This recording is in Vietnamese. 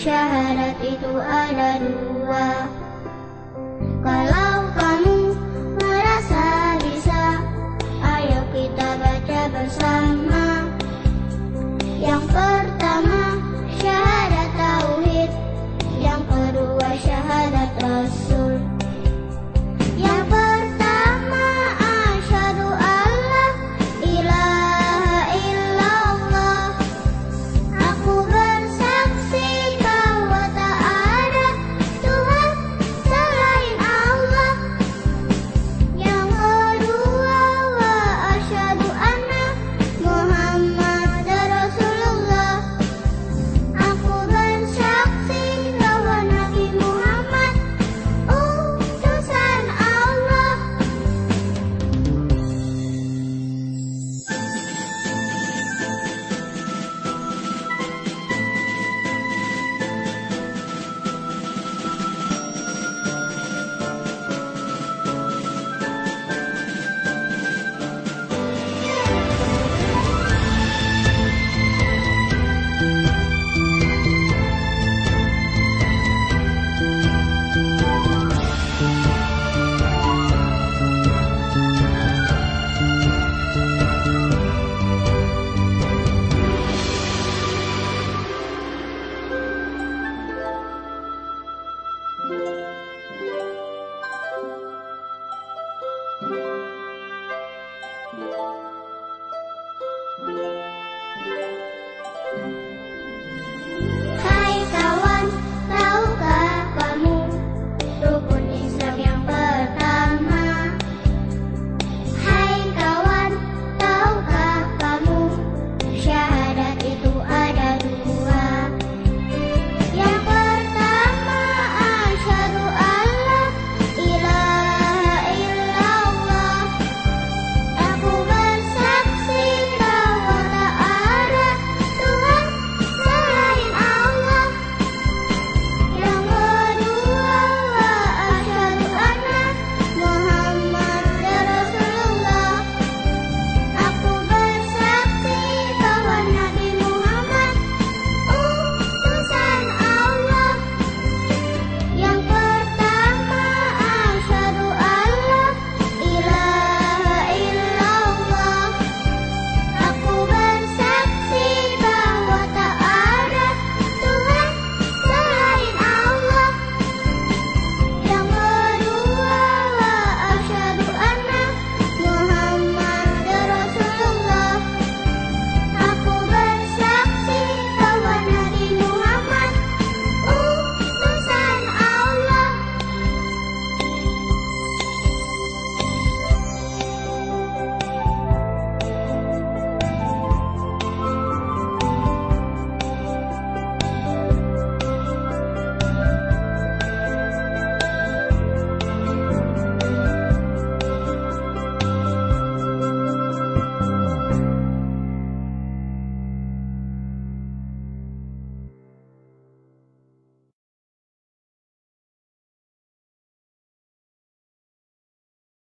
syahadat itu ada dua. Kalau thank you.